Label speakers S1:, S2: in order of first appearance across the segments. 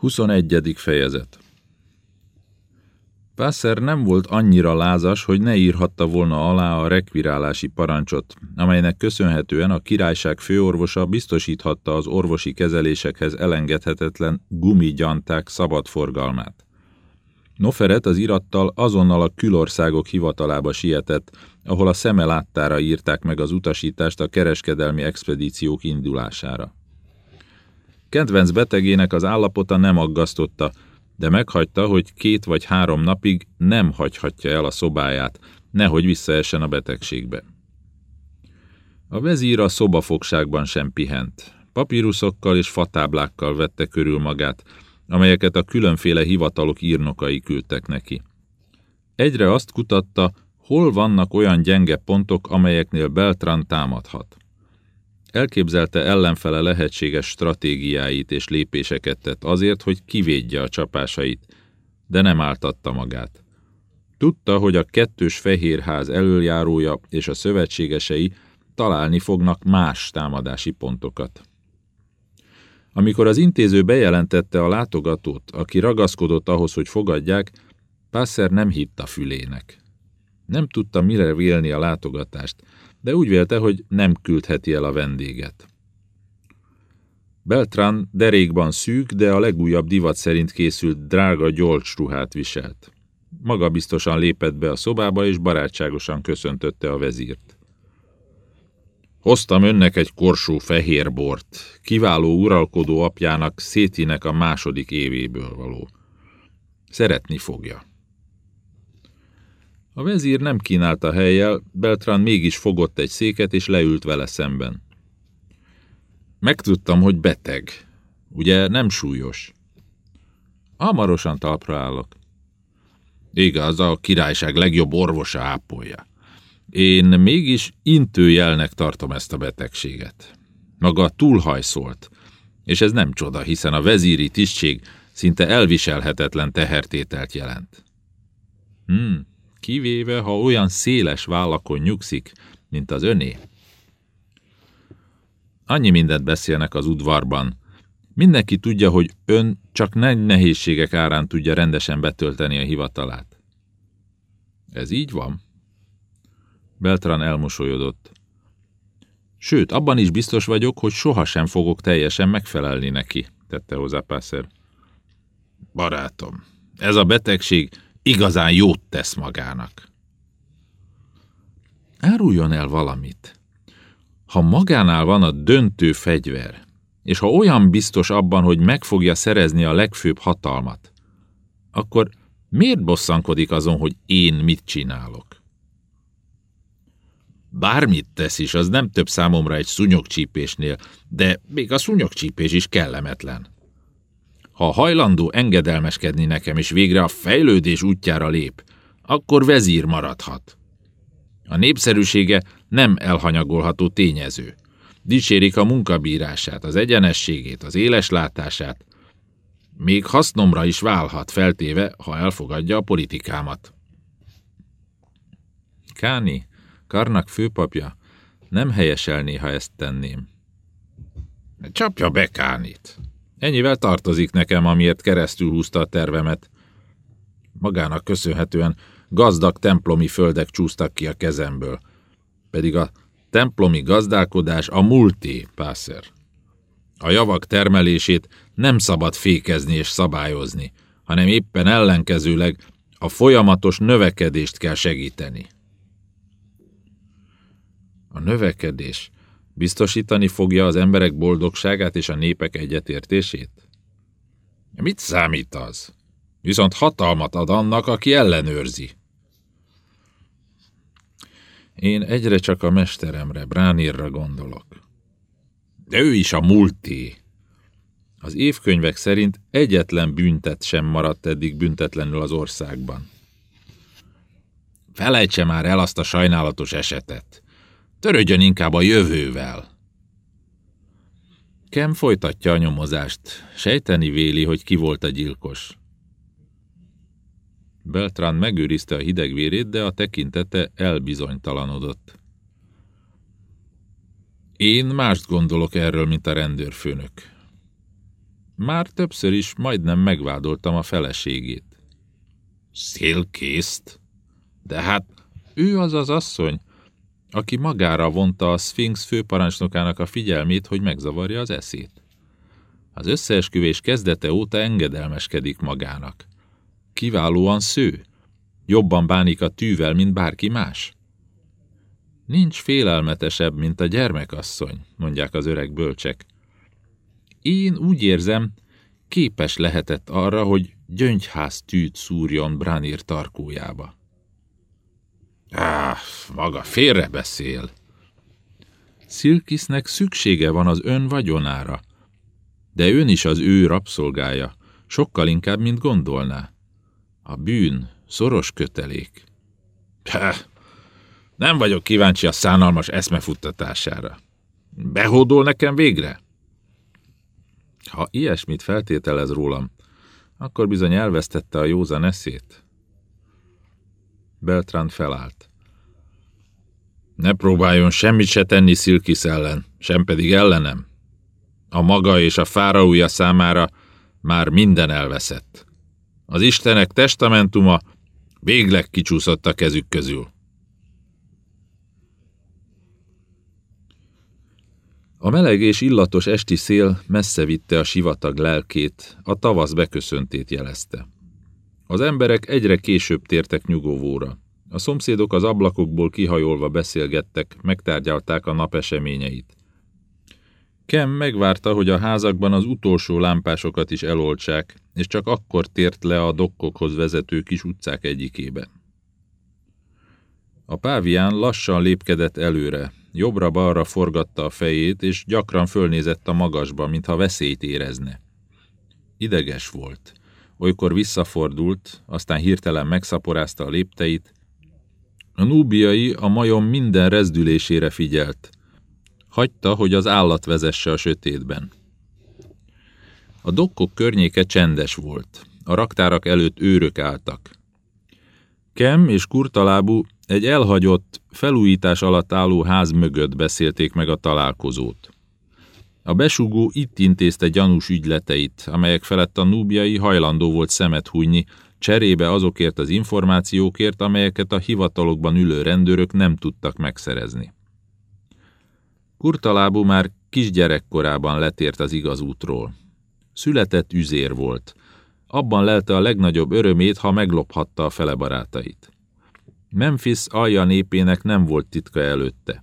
S1: 21. fejezet Pászer nem volt annyira lázas, hogy ne írhatta volna alá a rekvirálási parancsot, amelynek köszönhetően a királyság főorvosa biztosíthatta az orvosi kezelésekhez elengedhetetlen gumigyanták szabad forgalmát. Noferet az irattal azonnal a külországok hivatalába sietett, ahol a szeme láttára írták meg az utasítást a kereskedelmi expedíciók indulására. Kedvenc betegének az állapota nem aggasztotta, de meghagyta, hogy két vagy három napig nem hagyhatja el a szobáját, nehogy visszaessen a betegségbe. A vezír a szobafogságban sem pihent. Papíruszokkal és fatáblákkal vette körül magát, amelyeket a különféle hivatalok írnokai küldtek neki. Egyre azt kutatta, hol vannak olyan gyenge pontok, amelyeknél Beltran támadhat. Elképzelte ellenfele lehetséges stratégiáit és lépéseket tett azért, hogy kivédje a csapásait, de nem áltatta magát. Tudta, hogy a kettős fehérház elöljárója és a szövetségesei találni fognak más támadási pontokat. Amikor az intéző bejelentette a látogatót, aki ragaszkodott ahhoz, hogy fogadják, Pászer nem hitt a fülének. Nem tudta, mire vélni a látogatást, de úgy vélte, hogy nem küldheti el a vendéget. Beltran derékban szűk, de a legújabb divat szerint készült drága gyolcs ruhát viselt. Maga biztosan lépett be a szobába, és barátságosan köszöntötte a vezírt. Hoztam önnek egy korsó fehér bort, kiváló uralkodó apjának Szétinek a második évéből való. Szeretni fogja. A vezír nem kínálta helyjel, Beltran mégis fogott egy széket és leült vele szemben. Megtudtam, hogy beteg. Ugye nem súlyos? Hamarosan talpra állok. Igaz, a királyság legjobb orvosa ápolja. Én mégis intőjelnek tartom ezt a betegséget. Maga túlhajszolt, és ez nem csoda, hiszen a vezíri tisztség szinte elviselhetetlen tehertételt jelent. Hmm, kivéve, ha olyan széles vállakon nyugszik, mint az öné. Annyi mindent beszélnek az udvarban. Mindenki tudja, hogy ön csak nagy nehézségek árán tudja rendesen betölteni a hivatalát. Ez így van? Beltran elmosolyodott. Sőt, abban is biztos vagyok, hogy sohasem fogok teljesen megfelelni neki, tette hozzá Pászer. Barátom, ez a betegség igazán jót tesz magának. Áruljon el valamit. Ha magánál van a döntő fegyver, és ha olyan biztos abban, hogy meg fogja szerezni a legfőbb hatalmat, akkor miért bosszankodik azon, hogy én mit csinálok? Bármit tesz is, az nem több számomra egy szúnyogcsípésnél, de még a szúnyogcsípés is kellemetlen. Ha hajlandó engedelmeskedni nekem, és végre a fejlődés útjára lép, akkor vezír maradhat. A népszerűsége nem elhanyagolható tényező. Dicsérik a munkabírását, az egyenességét, az éles látását. Még hasznomra is válhat, feltéve, ha elfogadja a politikámat. Káni, Karnak főpapja, nem helyeselné, ha ezt tenném. Csapja be Kánit. Ennyivel tartozik nekem, amiért keresztül húzta a tervemet. Magának köszönhetően gazdag templomi földek csúsztak ki a kezemből. Pedig a templomi gazdálkodás a multi, pászer. A javak termelését nem szabad fékezni és szabályozni, hanem éppen ellenkezőleg a folyamatos növekedést kell segíteni. A növekedés Biztosítani fogja az emberek boldogságát és a népek egyetértését? Mit számít az? Viszont hatalmat ad annak, aki ellenőrzi. Én egyre csak a mesteremre, Bránírra gondolok. De ő is a multi. Az évkönyvek szerint egyetlen büntet sem maradt eddig büntetlenül az országban. Felejtse már el azt a sajnálatos esetet. Törődjön inkább a jövővel. Kem folytatja a nyomozást. Sejteni véli, hogy ki volt a gyilkos. Beltrán megőrizte a hidegvérét, de a tekintete elbizonytalanodott. Én mást gondolok erről, mint a rendőrfőnök. már többször is majdnem megvádoltam a feleségét. Szélkészt? De hát ő az az asszony, aki magára vonta a Sphinx főparancsnokának a figyelmét, hogy megzavarja az eszét. Az összeesküvés kezdete óta engedelmeskedik magának. Kiválóan sző. Jobban bánik a tűvel, mint bárki más. Nincs félelmetesebb, mint a gyermekasszony, mondják az öreg bölcsek. Én úgy érzem, képes lehetett arra, hogy gyöngyház tűt szúrjon Branir tarkójába. Á, maga félre beszél. Szilkisznek szüksége van az ön vagyonára, de ön is az ő rabszolgája, sokkal inkább, mint gondolná. A bűn szoros kötelék. Pá, nem vagyok kíváncsi a szánalmas eszmefuttatására. Behódol nekem végre? Ha ilyesmit feltételez rólam, akkor bizony elvesztette a józan eszét. Beltrán felállt. Ne próbáljon semmit se tenni Szilkisz ellen, sem pedig ellenem. A maga és a fáraúja számára már minden elveszett. Az Istenek testamentuma végleg kicsúszott a kezük közül. A meleg és illatos esti szél messze vitte a sivatag lelkét, a tavasz beköszöntét jelezte. Az emberek egyre később tértek nyugovóra. A szomszédok az ablakokból kihajolva beszélgettek, megtárgyalták a nap eseményeit. Kem megvárta, hogy a házakban az utolsó lámpásokat is eloltsák, és csak akkor tért le a dokkokhoz vezető kis utcák egyikébe. A pávián lassan lépkedett előre, jobbra-balra forgatta a fejét, és gyakran fölnézett a magasba, mintha veszélyt érezne. Ideges volt. Olykor visszafordult, aztán hirtelen megszaporázta a lépteit. A núbiai a majom minden rezdülésére figyelt. Hagyta, hogy az állat vezesse a sötétben. A dokkok környéke csendes volt. A raktárak előtt őrök álltak. Kem és Kurtalábú egy elhagyott, felújítás alatt álló ház mögött beszélték meg a találkozót. A besugó itt intézte gyanús ügyleteit, amelyek felett a núbjai hajlandó volt szemet hunyni, cserébe azokért az információkért, amelyeket a hivatalokban ülő rendőrök nem tudtak megszerezni. Kurtalábú már kisgyerekkorában letért az igaz útról. Született üzér volt. Abban lelte a legnagyobb örömét, ha meglophatta a fele barátait. Memphis alja népének nem volt titka előtte,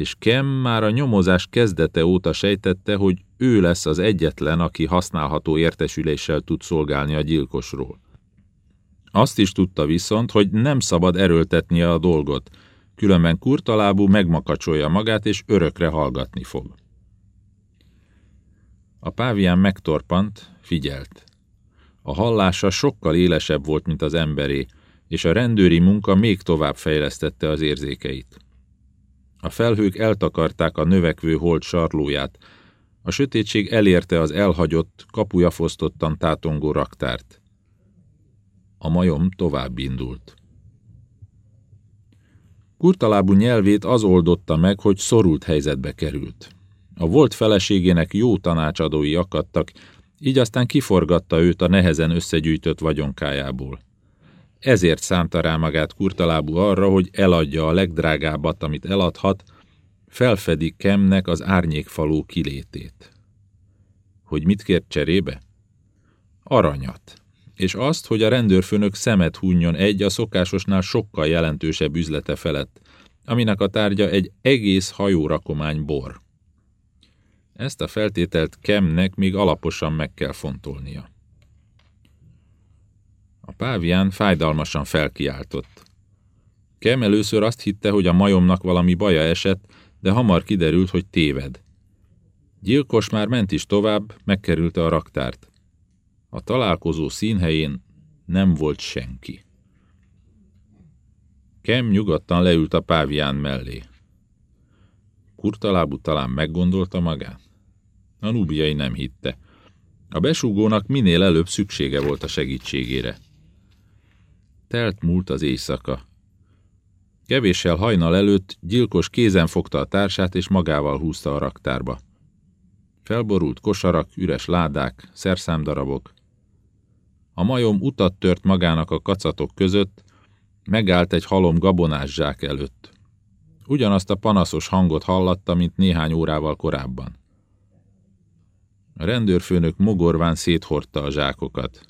S1: és Kem már a nyomozás kezdete óta sejtette, hogy ő lesz az egyetlen, aki használható értesüléssel tud szolgálni a gyilkosról. Azt is tudta viszont, hogy nem szabad erőltetnie a dolgot, különben kurtalábú megmakacsolja magát, és örökre hallgatni fog. A pávián megtorpant, figyelt. A hallása sokkal élesebb volt, mint az emberé, és a rendőri munka még tovább fejlesztette az érzékeit. A felhők eltakarták a növekvő hold sarlóját, a sötétség elérte az elhagyott, kapuja fosztottan tátongó raktárt. A majom tovább indult. Kurtalábú nyelvét az oldotta meg, hogy szorult helyzetbe került. A volt feleségének jó tanácsadói akadtak, így aztán kiforgatta őt a nehezen összegyűjtött vagyonkájából. Ezért szánta rá magát kurtalábú arra, hogy eladja a legdrágábbat, amit eladhat, felfedi Kemnek az árnyékfaló kilétét. Hogy mit kért cserébe? Aranyat. És azt, hogy a rendőrfőnök szemet hunjon egy a szokásosnál sokkal jelentősebb üzlete felett, aminek a tárgya egy egész hajórakomány bor. Ezt a feltételt Kemnek még alaposan meg kell fontolnia. A pávián fájdalmasan felkiáltott. Kem először azt hitte, hogy a majomnak valami baja esett, de hamar kiderült, hogy téved. Gyilkos már ment is tovább, megkerülte a raktárt. A találkozó színhelyén nem volt senki. Kem nyugodtan leült a pávián mellé. Kurtalábú talán meggondolta magát? A nubiai nem hitte. A besúgónak minél előbb szüksége volt a segítségére. Telt múlt az éjszaka. Kevéssel hajnal előtt gyilkos kézen fogta a társát és magával húzta a raktárba. Felborult kosarak, üres ládák, szerszámdarabok. A majom utat tört magának a kacatok között, megállt egy halom gabonás zsák előtt. Ugyanazt a panaszos hangot hallatta, mint néhány órával korábban. A rendőrfőnök mogorván széthordta a zsákokat.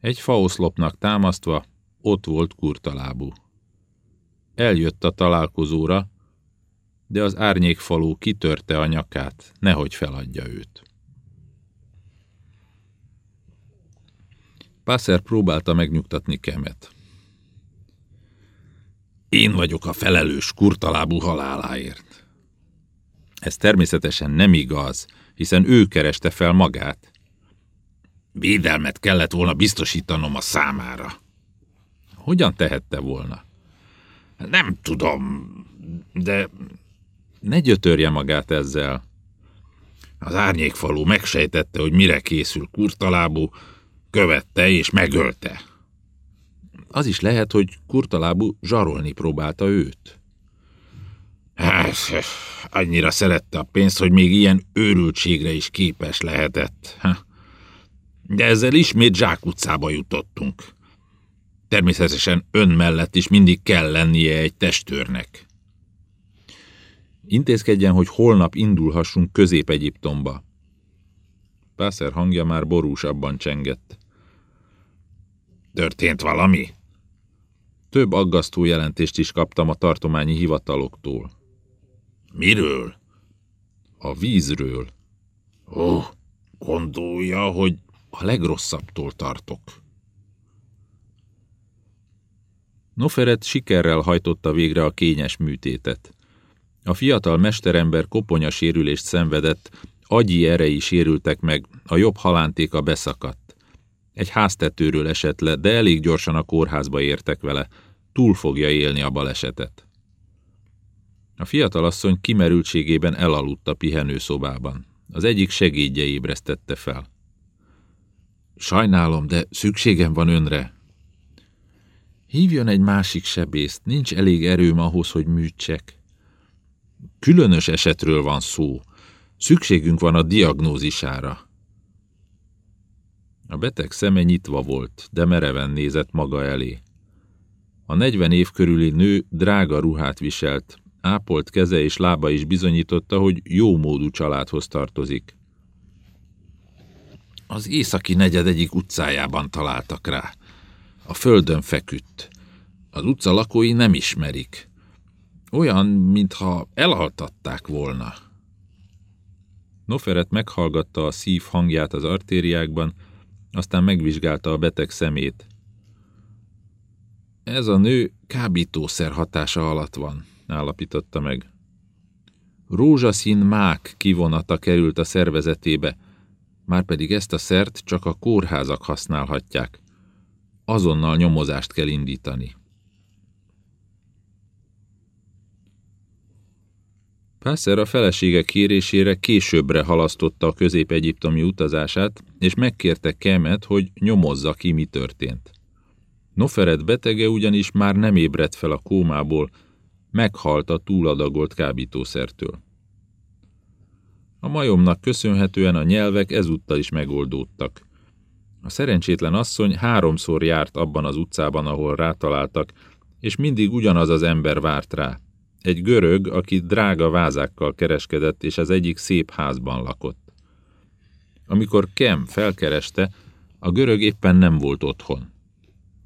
S1: Egy faoszlopnak támasztva ott volt kurtalábú. Eljött a találkozóra, de az árnyékfalú kitörte a nyakát, nehogy feladja őt. Pászer próbálta megnyugtatni Kemet. Én vagyok a felelős kurtalábú haláláért. Ez természetesen nem igaz, hiszen ő kereste fel magát. Védelmet kellett volna biztosítanom a számára. Hogyan tehette volna? Nem tudom, de ne gyötörje magát ezzel. Az árnyékfalú megsejtette, hogy mire készül kurtalábú, követte és megölte. Az is lehet, hogy kurtalábú zsarolni próbálta őt. Hát, annyira szerette a pénzt, hogy még ilyen őrültségre is képes lehetett. De ezzel ismét zsákutcába jutottunk. Természetesen ön mellett is mindig kell lennie egy testőrnek. Intézkedjen, hogy holnap indulhassunk Közép-Egyiptomba. Pászer hangja már borúsabban csengett. Történt valami? Több aggasztó jelentést is kaptam a tartományi hivataloktól. Miről? A vízről. Ó, gondolja, hogy a legrosszabbtól tartok. Noferet sikerrel hajtotta végre a kényes műtétet. A fiatal mesterember koponya sérülést szenvedett, agyi erei sérültek meg, a jobb halántéka beszakadt. Egy háztetőről esett le, de elég gyorsan a kórházba értek vele, túl fogja élni a balesetet. A fiatal asszony kimerültségében elaludt a pihenőszobában. Az egyik segédje ébresztette fel. Sajnálom, de szükségem van önre. Hívjon egy másik sebészt, nincs elég erőm ahhoz, hogy műtsek. Különös esetről van szó. Szükségünk van a diagnózisára. A beteg szeme nyitva volt, de mereven nézett maga elé. A negyven év körüli nő drága ruhát viselt, ápolt keze és lába is bizonyította, hogy jó módú családhoz tartozik. Az északi negyed egyik utcájában találtak rá. A földön feküdt. Az utca lakói nem ismerik. Olyan, mintha elaltatták volna. Noferet meghallgatta a szív hangját az artériákban, aztán megvizsgálta a beteg szemét. Ez a nő kábítószer hatása alatt van, állapította meg. Rózsaszín mák kivonata került a szervezetébe, márpedig ezt a szert csak a kórházak használhatják. Azonnal nyomozást kell indítani. Pászer a felesége kérésére későbbre halasztotta a közép-egyiptomi utazását, és megkérte Kemet, hogy nyomozza ki, mi történt. Noferet betege ugyanis már nem ébredt fel a kómából, meghalt a túladagolt kábítószertől. A majomnak köszönhetően a nyelvek ezúttal is megoldódtak. A szerencsétlen asszony háromszor járt abban az utcában, ahol rátaláltak, és mindig ugyanaz az ember várt rá. Egy görög, aki drága vázákkal kereskedett, és az egyik szép házban lakott. Amikor Kem felkereste, a görög éppen nem volt otthon.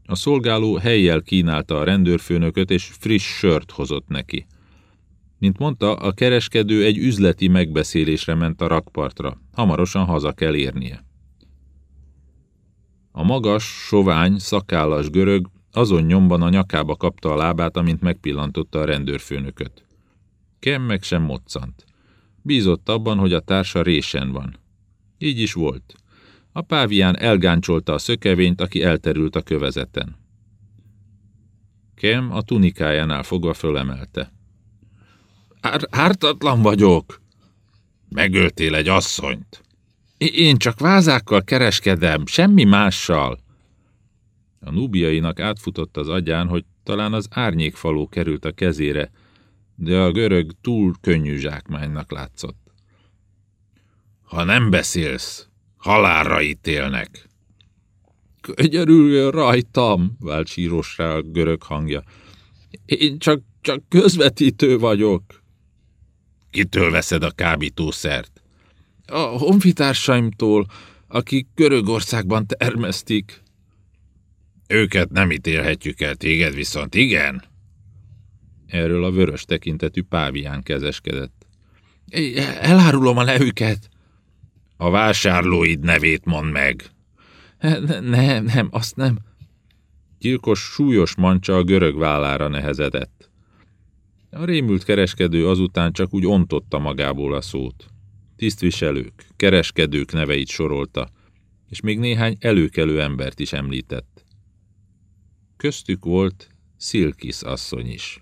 S1: A szolgáló helyjel kínálta a rendőrfőnököt, és friss sört hozott neki. Mint mondta, a kereskedő egy üzleti megbeszélésre ment a rakpartra. Hamarosan haza kell érnie. A magas, sovány, szakállas görög azon nyomban a nyakába kapta a lábát, amint megpillantotta a rendőrfőnököt. Kem meg sem moccant. Bízott abban, hogy a társa résen van. Így is volt. A pávián elgáncsolta a szökevényt, aki elterült a kövezeten. Kem a tunikájánál fogva fölemelte. Ár ártatlan vagyok! Megöltél egy asszonyt. Én csak vázákkal kereskedem, semmi mással. A nubiainak átfutott az agyán, hogy talán az árnyékfaló került a kezére, de a görög túl könnyű zsákmánynak látszott. Ha nem beszélsz, halálra ítélnek. Könyörüljön rajtam, vált sírosra a görög hangja. Én csak, csak közvetítő vagyok. Kitől veszed a kábítószert? A honfitársaimtól, akik Görögországban termesztik. Őket nem ítélhetjük el, téged viszont igen. Erről a vörös tekintetű pávián kezeskedett. Elárulom a nevüket. A vásárlóid nevét mond meg. Nem, nem, azt nem. Gyilkos súlyos mancsa a görög vállára nehezedett. A rémült kereskedő azután csak úgy ontotta magából a szót. Tisztviselők, kereskedők neveit sorolta, és még néhány előkelő embert is említett. Köztük volt Szilkisz asszony is.